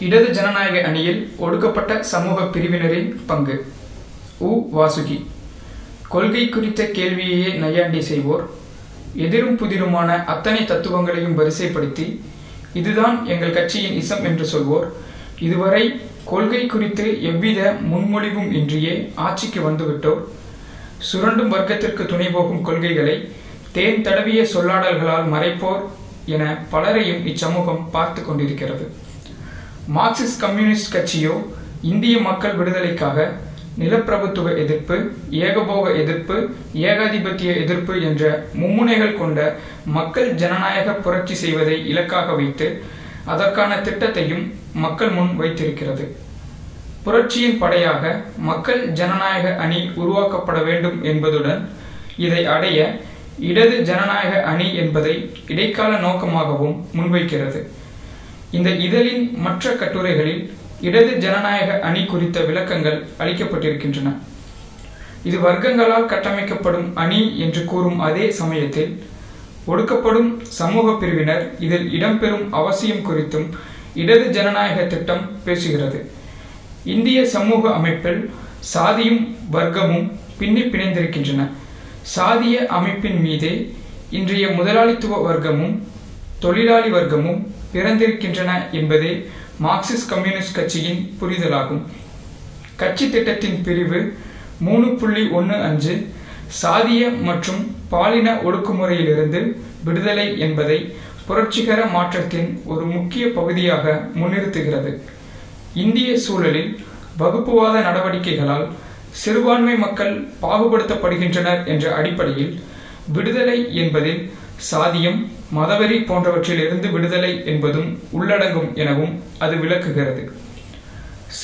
இடது ஜனநாயக அணியில் ஒடுக்கப்பட்ட சமூக பிரிவினரின் பங்கு. உ. வாசுகி. கொள்கை குறித்த கேள்வியையே நையாண்டி செய்வோர். எதிரும் புதிருமான அத்தனை தத்துவங்களையும் வரிசைப்படுத்தி இதுதான் எங்கள் கட்சியின் இசம் என்று சொல்வோர். இதுவரை கொள்கை குறித்து எவ்வித முன்மொழிவும் இன்றியே ஆட்சிக்கு வந்துவிட்டோர். சுரண்டும் வர்க்கத்திற்கு துணை போகும் கொள்கைகளை தேன் தடவிய சொல்லாடல்களால் மறைப்போர் என பலரையும் இச்சமூகம் பார்த்து கொண்டிருக்கிறது. மார்க்சிஸ்ட் கம்யூனிஸ்ட் கட்சியோ இந்திய மக்கள் விடுதலைக்காக நிலப்பிரபுத்துவ எதிர்ப்பு ஏகபோக எதிர்ப்பு ஏகாதிபத்திய எதிர்ப்பு என்ற மும்முனைகள் கொண்ட மக்கள் ஜனநாயக புரட்சி செய்வதை இலக்காக வைத்து அதற்கான திட்டத்தையும் மக்கள் முன் வைத்திருக்கிறது. புரட்சியின் படையாக மக்கள் ஜனநாயக அணி உருவாக்கப்பட வேண்டும் என்பதுடன் இதை அடைய இடது ஜனநாயக அணி என்பதை இடைக்கால நோக்கமாகவும் முன்வைக்கிறது. இந்த இதழின் மற்ற கட்டுரைகளில் இடது ஜனநாயக அணி குறித்த விளக்கங்கள் அளிக்கப்பட்டிருக்கின்றன. இது வர்க்கங்களால் கட்டமைக்கப்படும் அணி என்று கூறும் அதே சமயத்தில் ஒடுக்கப்படும் சமூக பிரிவினர் இதில் இடம்பெறும் அவசியம் குறித்தும் இடது ஜனநாயக திட்டம் பேசுகிறது. இந்திய சமூக அமைப்பில் சாதியும் வர்க்கமும் பின்னி பிணைந்திருக்கின்றன. சாதிய அமைப்பின் மீதே இன்றைய முதலாளித்துவ வர்க்கமும் தொழிலாளி வர்க்கமும் பிறந்திருக்கின்றன என்பதே மார்க்சிஸ்ட் கம்யூனிஸ்ட் கட்சியின் புரிதலாகும். கட்சி திட்டத்தின் பிரிவு மூணு புள்ளி ஒன்று அஞ்சு சாதிய மற்றும் பாலின ஒடுக்குமுறையிலிருந்து விடுதலை என்பதை புரட்சிகர மாற்றத்தின் ஒரு முக்கிய பகுதியாக முன்னிறுத்துகிறது. இந்திய சூழலில் வகுப்புவாத நடவடிக்கைகளால் சிறுபான்மை மக்கள் பாகுபடுத்தப்படுகின்றனர் என்ற அடிப்படையில் விடுதலை என்பதில் சாதியம் மதவெறி போன்றவற்றிலிருந்து விடுதலை என்பதும் உள்ளடங்கும் எனவும் அது விளக்குகிறது.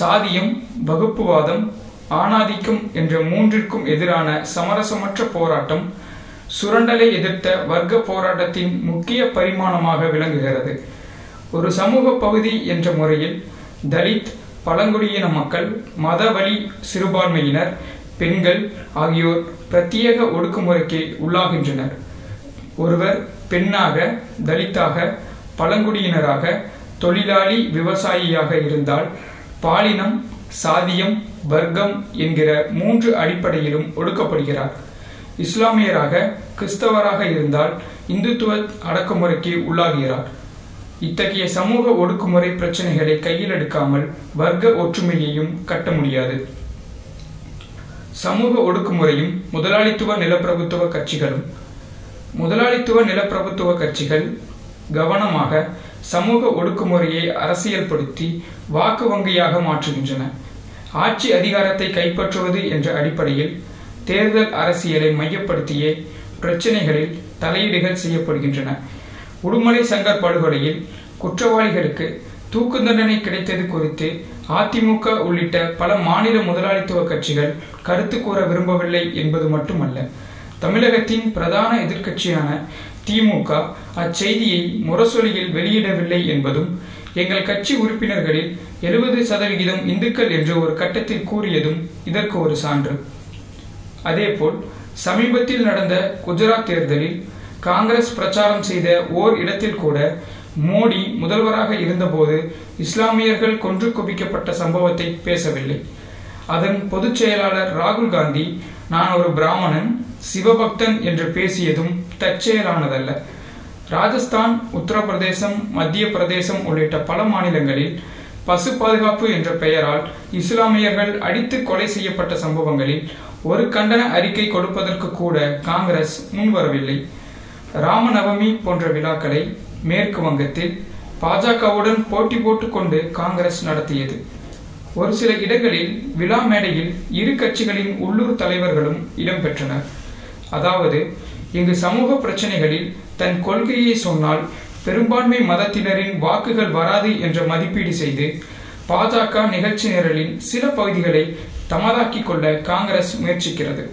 சாதியம் வகுப்புவாதம் ஆணாதிக்கம் என்ற மூன்றிற்கும் எதிரான சமரசமற்ற போராட்டம் சுரண்டலை எதிர்த்த வர்க்க போராட்டத்தின் முக்கிய பரிமாணமாக விளங்குகிறது. ஒரு சமூக பகுதி என்ற முறையில் தலித் பழங்குடியின மக்கள் மதவழி சிறுபான்மையினர் பெண்கள் ஆகியோர் பிரத்யேக ஒடுக்குமுறைக்கு உள்ளாகின்றனர். ஒருவர் பெண்ணாக தலித்தாக பழங்குடியினராக தொழிலாளி விவசாயியாக இருந்தால் பாலினம் சாதியம் வர்க்கம் என்கிற மூன்று அடிப்படையிலும் ஒடுக்கப்படுகிறார். இஸ்லாமியராக கிறிஸ்தவராக இருந்தால் இந்துத்துவ அடக்குமுறைக்கு உள்ளாகிறார். இத்தகைய சமூக ஒடுக்குமுறை பிரச்சனைகளை கையில் எடுக்காமல் வர்க்க ஒற்றுமையையும் கட்ட முடியாது. சமூக ஒடுக்குமுறையும் முதலாளித்துவ நிலப்பிரபுத்துவ கட்சிகளும் முதலாளித்துவ நிலப்பிரபுத்துவ கட்சிகள் கவனமாக சமூக ஒடுக்குமுறையை அரசியல்படுத்தி வாக்கு வங்கியாக மாற்றுகின்றன. ஆட்சி அதிகாரத்தை கைப்பற்றுவது என்ற அடிப்படையில் தேர்தல் அரசியலை மையப்படுத்தியே பிரச்சினைகளில் தலையீடுகள் செய்யப்படுகின்றன. உடுமலை சங்கர் படுகொலையில் குற்றவாளிகளுக்கு தூக்கு தண்டனை கிடைத்தது குறித்து அதிமுக உள்ளிட்ட பல மாநில முதலாளித்துவ கட்சிகள் கருத்து கூற விரும்பவில்லை என்பது மட்டுமல்ல. தமிழகத்தின் பிரதான எதிர்க்கட்சியான திமுக அச்செய்தியை முரசொலியில் வெளியிடவில்லை என்பதும் எங்கள் கட்சி உறுப்பினர்களில் எழுபது சதவிகிதம் இந்துக்கள் என்று ஒரு கட்டத்தில் கூறியதும் இதற்கு ஒரு சான்று. அதேபோல் சமீபத்தில் நடந்த குஜராத் தேர்தலில் காங்கிரஸ் பிரச்சாரம் செய்த ஓர் இடத்தில் கூட மோடி முதல்வராக இருந்தபோது இஸ்லாமியர்கள் கொன்று குவிக்கப்பட்ட சம்பவத்தை பேசவில்லை. அதன் பொதுச் செயலாளர் ராகுல் காந்தி நான் ஒரு பிராமணன் சிவபக்தன் என்று பேசியதும் தற்செயலானதல்ல. ராஜஸ்தான் உத்தரப்பிரதேசம் மத்திய பிரதேசம் உள்ளிட்ட பல மாநிலங்களில் பசு பாதுகாப்பு என்ற பெயரால் இஸ்லாமியர்கள் அடித்து கொலை செய்யப்பட்ட சம்பவங்களில் ஒரு கண்டன அறிக்கை கொடுப்பதற்கு கூட காங்கிரஸ் முன்வரவில்லை. ராமநவமி போன்ற விழாக்களை மேற்கு வங்கத்தில் பாஜகவுடன் போட்டி போட்டுக்கொண்டு காங்கிரஸ் நடத்தியது. ஒரு சில இடங்களில் விழா மேடையில் இரு கட்சிகளின் உள்ளூர் தலைவர்களும் இடம்பெற்றனர் அதாவது இங்கு சமூக பிரச்சனைகளில் தன் கொள்கையை சொன்னால் பெரும்பான்மை மதத்தினரின் வாக்குகள் வராது என்ற மதிப்பீடு செய்து பாஜக நிகழ்ச்சி நிரலின் சில பகுதிகளை தமதாக்கிக் கொள்ள காங்கிரஸ் முயற்சிக்கிறது.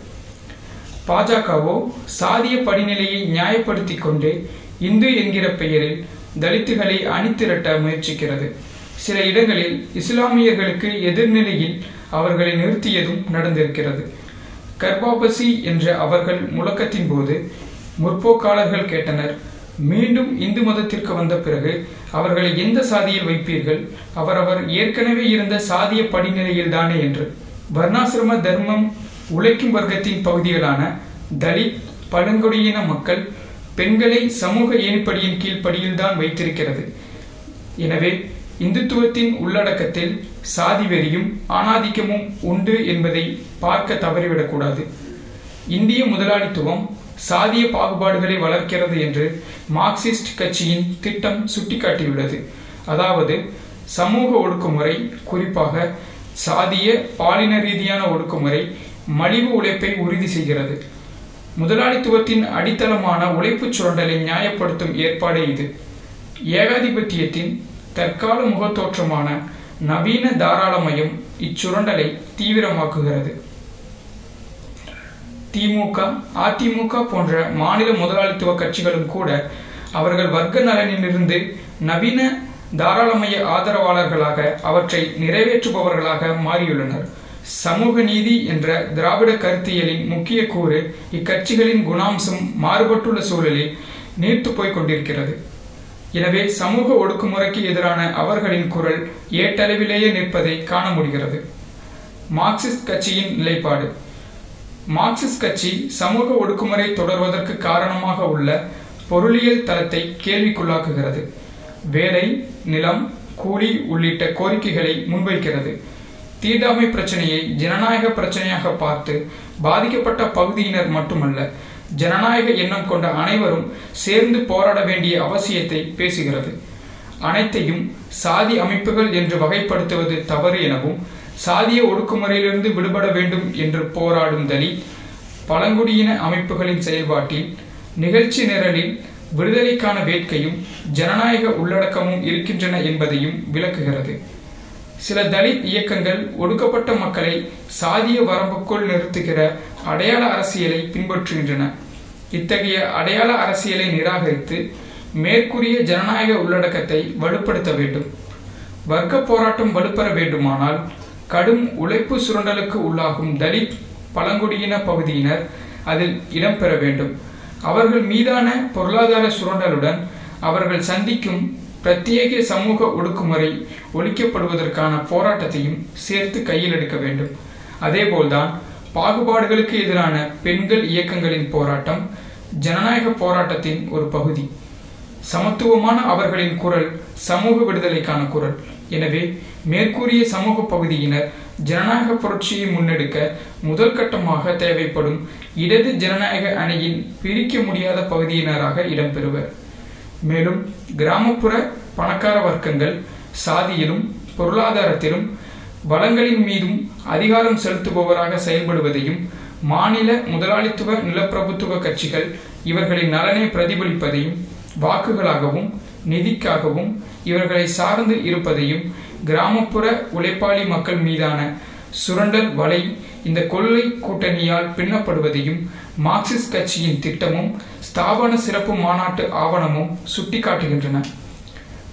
பாஜகவோ சாதிய படிநிலையை நியாயப்படுத்திக் கொண்டு இந்து என்கிற பெயரில் தலித்துகளை அணிதிரட்ட முயற்சிக்கிறது. சில இடங்களில் இஸ்லாமியர்களுக்கு எதிர்நிலையில் அவர்களை நிறுத்தியதும் நடந்திருக்கிறது. கர்பாபசி என்ற அவர்கள் முழக்கத்தின் போது முற்போக்காளர்கள் கேட்டனர். மீண்டும் இந்து மதத்திற்கு வந்த பிறகு அவர்களை எந்த சாதியில் வைப்பீர்கள்? அவரவர் ஏற்கனவே இருந்த சாதிய படிநிலையில் தானே என்று. வர்ணாசிரம தர்மம் உழைக்கும் வர்க்கத்தின் பகுதிகளான தலித் பழங்குடியின மக்கள் பெண்களை சமூக ஏணிப்படியின் கீழ் படியில்தான் வைத்திருக்கிறது. எனவே இந்துத்துவத்தின் உள்ளடக்கத்தில் சாதி வெறியும் ஆணாதிக்கமும் உண்டு என்பதை பார்க்க தவறிவிடக்கூடாது. இந்திய முதலாளித்துவம் சாதிய பாகுபாடுகளை வளர்க்கிறது என்று மார்க்சிஸ்ட் கட்சியின் திட்டம் சுட்டிக்காட்டியுள்ளது. அதாவது சமூக ஒடுக்குமுறை குறிப்பாக சாதிய பாலின ரீதியான ஒடுக்குமுறை மலிவு உழைப்பை உறுதி செய்கிறது. முதலாளித்துவத்தின் அடித்தளமான உழைப்புச் சுரண்டலை நியாயப்படுத்தும் ஏற்பாடே இது. ஏகாதிபத்தியத்தின் தற்கால முகத்தோற்றமான நவீன தாராளமயம் இச்சுரண்டலை தீவிரமாக்குகிறது. திமுக அதிமுக போன்ற மாநில முதலாளித்துவ கட்சிகளும் கூட அவர்கள் வர்க்க நலனிலிருந்து நவீன தாராளமய ஆதரவாளர்களாக அவற்றை நிறைவேற்றுபவர்களாக மாறியுள்ளனர். சமூக நீதி என்ற திராவிட கருத்தியலின் முக்கிய கூறு இக்கட்சிகளின் குணாம்சம் மாறுபட்டுள்ள சூழலில் நீர்த்து போய்க் கொண்டிருக்கிறது. எனவே சமூக ஒடுக்குமுறைக்கு எதிரான அவர்களின் குரல் ஏட்டளவிலேயே நிற்பதை காண முடிகிறது மார்க்சிஸ்ட் கட்சியின் நிலைப்பாடு. மார்க்சிஸ்ட் கட்சி சமூக ஒடுக்குமுறை தொடர்வதற்கு காரணமாக உள்ள பொருளியல் தளத்தை கேள்விக்குள்ளாக்குகிறது. வேலை நிலம் கூலி உள்ளிட்ட கோரிக்கைகளை முன்வைக்கிறது. தீண்டாமை பிரச்சனையை ஜனநாயக பிரச்சனையாக பார்த்து பாதிக்கப்பட்ட பகுதியினர் மட்டுமல்ல ஜனநாயக எண்ணம் கொண்ட அனைவரும் சேர்ந்து போராட வேண்டிய அவசியத்தை பேசுகிறது. அனைத்தையும் சாதி அமைப்புகள் என்று வகைப்படுத்துவது தவறு எனவும் சாதிய ஒடுக்குமுறையிலிருந்து விடுபட வேண்டும் என்று போராடும் தலித் பழங்குடியின அமைப்புகளின் செயல்பாட்டில் நிகழ்ச்சி நிரலில் விடுதலைக்கான வேட்கையும் ஜனநாயக உள்ளடக்கமும் இருக்கின்றன என்பதையும் விளக்குகிறது. சில தலித் இயக்கங்கள் ஒடுக்கப்பட்ட மக்களை சாதிய வரம்புக்குள் நிறுத்துகிற அடையாள அரசியலை பின்பற்றுகின்றன. இத்தகைய அடையாள அரசியலை நிராகரித்து மேற்கூறிய ஜனநாயக உள்ளடக்கத்தை வலுப்படுத்த வேண்டும். வர்க்க போராட்டம் வலுப்பெற வேண்டுமானால் கடும் உழைப்பு சுரண்டலுக்கு உள்ளாகும் தலித் பழங்குடியின பகுதியினர் அதில் இடம்பெற வேண்டும். அவர்கள் மீதான பொருளாதார சுரண்டலுடன் அவர்கள் சந்திக்கும் பிரத்யேக சமூக ஒடுக்குமுறை ஒழிக்கப்படுவதற்கான போராட்டத்தையும் சேர்த்து கையில் எடுக்க வேண்டும். அதேபோல்தான் பாகுபாடுகளுக்கு எதிரான பெண்கள் இயக்கங்களின் போராட்டம் ஜனநாயக போராட்டத்தின் ஒரு பகுதி. சமத்துவமான அவர்களின் குரல் சமூக விடுதலைக்கான குரல். எனவே மேற்கூறிய சமூக பகுதியினர் ஜனநாயக புரட்சியை முன்னெடுக்க முதல் கட்டமாக தேவைப்படும் இடது ஜனநாயக அணியின் பிரிக்க முடியாத பகுதியினராக இடம்பெறுவர். மேலும் கிராமப்புற பணக்கார வர்க்கங்கள் சாதியிலும் பொருளாதாரத்திலும் வளங்களின் மீதும் அதிகாரம் செலுத்துபவராக செயல்படுவதையும் மாநில முதலாளித்துவ நிலப்பிரபுத்துவ கட்சிகள் இவர்களின் நலனை பிரதிபலிப்பதையும் வாக்குகளாகவும் நிதிக்காகவும் இவர்களை சார்ந்து இருப்பதையும் கிராமப்புற உழைப்பாளி மக்கள் மீதான சுரண்டல் வலை இந்த கொள்ளை கூட்டணியால் பின்னப்படுவதையும் மார்க்சிஸ்ட் கட்சியின் திட்டமும் ஸ்தாபன சிறப்பு மாநாட்டு ஆவணமும் சுட்டிக்காட்டுகின்றன.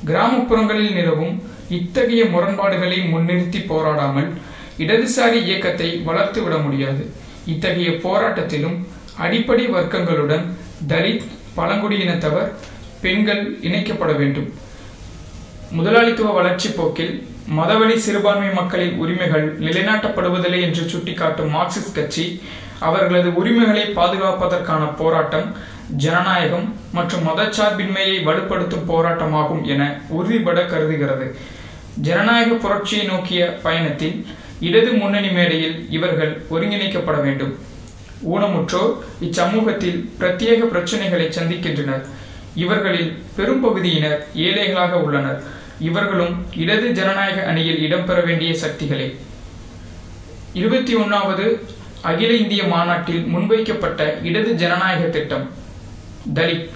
கிராமப்புறங்களில் நிலவும் இத்தகைய முரண்பாடுகளை முன்னிறுத்தி போராடாமல் இடதுசாரி இயக்கத்தை வளர்த்து விட முடியாது. இத்தகைய போராட்டத்திலும் அடிப்படை வர்க்கங்களுடன் தலித் பழங்குடியினத்தவர் பெண்கள் இணைக்கப்பட வேண்டும். முதலாளித்துவ வளர்ச்சி போக்கில் மதவழி சிறுபான்மை மக்களின் உரிமைகள் நிலைநாட்டப்படுவதில்லை என்று சுட்டிக்காட்டும் மார்க்சிஸ்ட் கட்சி அவர்களது உரிமைகளை பாதுகாப்பதற்கான போராட்டம் ஜனநாயகம் மற்றும் மதச்சார்பின்மையை வலுப்படுத்தும் போராட்டமாகும் என உறுதிபட கருதுகிறது. ஜனநாயக புரட்சியை நோக்கிய பயணத்தில் இடது முன்னணி மேடையில் இவர்கள் ஒருங்கிணைக்கப்பட வேண்டும். ஊனமுற்றோர் இச்சமூகத்தில் பிரத்யேக பிரச்சனைகளை சந்திக்கின்றனர். இவர்களில் பெரும்பகுதியினர் ஏழைகளாக உள்ளனர். இவர்களும் இடது ஜனநாயக அணியில் இடம்பெற வேண்டிய சக்திகளே. இருபத்தி ஒன்னாவது அகில இந்திய மாநாட்டில் முன்வைக்கப்பட்ட இடது ஜனநாயக திட்டம். தலித்.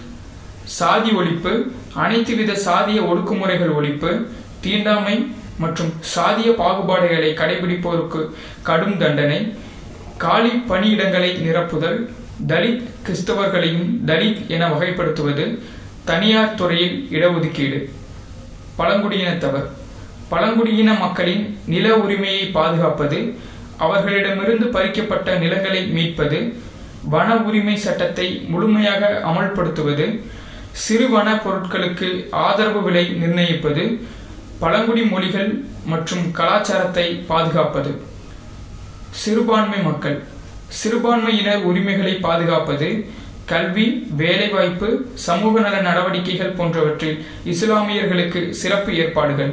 சாதி ஒழிப்பு அனைத்து வித சாதிய ஒடுக்குமுறைகள் ஒழிப்பு தீண்டாமை மற்றும் சாதிய பாகுபாடுகளை கடைபிடிப்போருக்கு கடும் தண்டனை காலி பணியிடங்களை நிரப்புதல் தலித் கிறிஸ்தவர்களையும் தலித் என வகைப்படுத்துவது தனியார் துறையில் இடஒதுக்கீடு. பழங்குடியினத்தவர். பழங்குடியின மக்களின் நில உரிமையை பாதுகாப்பது அவர்களிடமிருந்து பறிக்கப்பட்ட நிலங்களை மீட்பது வன உரிமை சட்டத்தை முழுமையாக அமல்படுத்துவது சிறுவன பொருட்களுக்கு ஆதரவு விலை நிர்ணயிப்பது பழங்குடி மொழிகள் மற்றும் கலாச்சாரத்தை பாதுகாப்பது. சிறுபான்மை மக்கள். சிறுபான்மையினர் உரிமைகளை பாதுகாப்பது கல்வி வேலைவாய்ப்பு சமூக நல நடவடிக்கைகள் போன்றவற்றில் இஸ்லாமியர்களுக்கு சிறப்பு ஏற்பாடுகள்.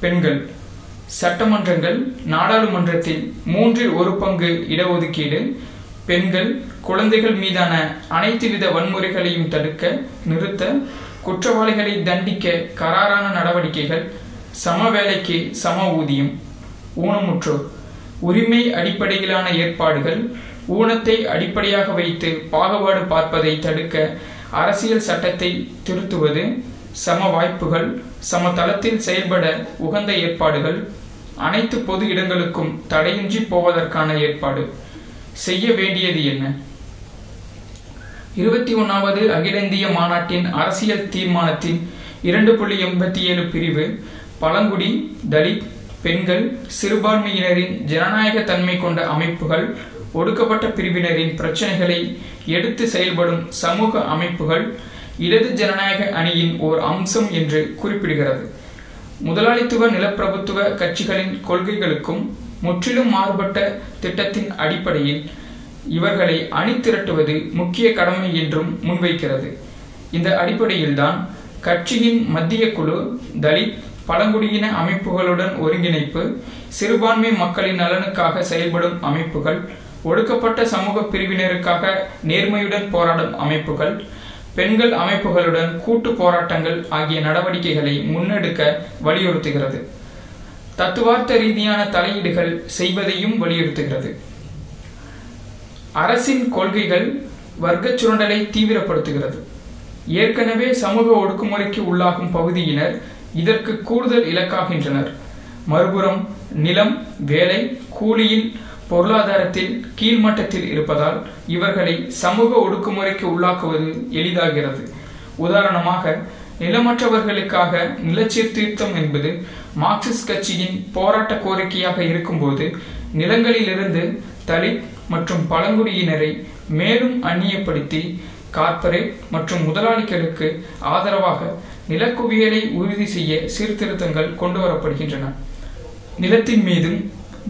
பெண்கள். சட்டமன்றங்கள் நாடாளுமன்றத்தில் மூன்றில் ஒரு பங்கு இடஒதுக்கீடு. பெண்கள் குழந்தைகள் மீதான அனைத்து வித வன்முறைகளையும் தடுக்க நிறுத்த குற்றவாளிகளை தண்டிக்க கராரான நடவடிக்கைகள் சம வேலைக்கு சம ஊதியம் ஊனமுற்றோர் உரிமை அடிப்படையிலான ஏற்பாடுகள் ஊனத்தை அடிப்படையாக வைத்து பாகுபாடு பார்ப்பதை தடுக்க அரசியல் சட்டத்தை திருத்துவது சம வாய்ப்புகள் சம தளத்தில் செயல்பட உகந்த ஏற்பாடுகள் அனைத்து பொது இடங்களுக்கும் தடையின்றி போவதற்கான ஏற்பாடு. செய்ய வேண்டியது என்ன? இருபத்தி ஒன்னாவது அகில இந்திய மாநாட்டின் அரசியல் தீர்மானத்தின் இரண்டு புள்ளி எண்பத்தி ஏழு பிரிவு பழங்குடி தலித் பெண்கள் சிறுபான்மையினரின் ஜனநாயக தன்மை கொண்ட அமைப்புகள் ஒடுக்கப்பட்ட பிரிவினரின் பிரச்சனைகளை எடுத்து செயல்படும் சமூக அமைப்புகள் இடது ஜனநாயக அணியின் ஓர் அம்சம் என்று குறிப்பிடுகிறது. முதலாளித்துவ நிலப்பிரபுத்துவ கட்சிகளின் கொள்கைகளுக்கும் முற்றிலும் மாறுபட்ட திட்டத்தின் அடிப்படையில் இவர்களை அணிதிரட்டுவது முக்கிய கடமை என்றும் முன்வைக்கிறது. இந்த அடிப்படையில்தான் கட்சியின் மத்திய குழு தலித் பழங்குடியின அமைப்புகளுடன் ஒருங்கிணைப்பு சிறுபான்மை மக்களின் நலனுக்காக செயல்படும் அமைப்புகள் ஒடுக்கப்பட்ட சமூக பிரிவினருக்காக நேர்மையுடன் போராடும் அமைப்புகள் பெண்கள் அமைப்புகளுடன் கூட்டு போராட்டங்கள் ஆகிய நடவடிக்கைகளை முன்னெடுக்க வலியுறுத்துகிறது. தத்துவார்த்த ரீதியான தலையீடுகள் செய்வதையும் வலியுறுத்துகிறது. அரசின் கொள்கைகள் வர்க்க சுரண்டலை தீவிரப்படுத்துகிறது. ஏற்கனவே சமூக ஒடுக்குமுறைக்கு உள்ளாகும் பகுதியினர் இதற்கு கூடுதல் இலக்காகின்றனர். மறுபுறம் நிலம் வேலை கூலியில் பொருளாதாரத்தில் கீழ்மட்டத்தில் இருப்பதால் இவர்களை சமூக ஒடுக்குமுறைக்கு உள்ளாக்குவது எளிதாகிறது. உதாரணமாக நிலமற்றவர்களுக்காக நிலச்சீர்திருத்தம் என்பது மார்க்சிஸ்ட் கட்சியின் போராட்ட கோரிக்கையாக இருக்கும்போது நிலங்களிலிருந்து தலித் மற்றும் பழங்குடியினரை மேலும் அந்நியப்படுத்தி கார்ப்பரேட் மற்றும் முதலாளிகளுக்கு ஆதரவாக நிலக்குவியலை உறுதி செய்ய சீர்திருத்தங்கள் கொண்டு வரப்படுகின்றன நிலத்தின் மீதும்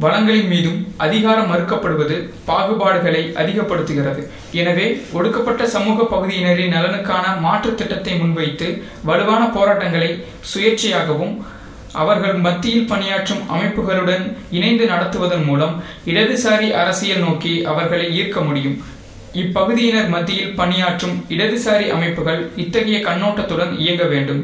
வளங்களின் மீதும் அதிகாரம் மறுக்கப்படுவது பாகுபாடுகளை அதிகப்படுத்துகிறது. எனவே ஒடுக்கப்பட்ட சமூக பகுதியினரின் நலனுக்கான மாற்று திட்டத்தை முன்வைத்து வலுவான போராட்டங்களை சுயேட்சையாகவும் அவர்கள் மத்தியில் பணியாற்றும் அமைப்புகளுடன் இணைந்து நடத்துவதன் மூலம் இடதுசாரி அரசியல் நோக்கி அவர்களை ஈர்க்க முடியும். இப்பகுதியினர் மத்தியில் பணியாற்றும் இடதுசாரி அமைப்புகள் இத்தகைய கண்ணோட்டத்துடன் இயங்க வேண்டும்.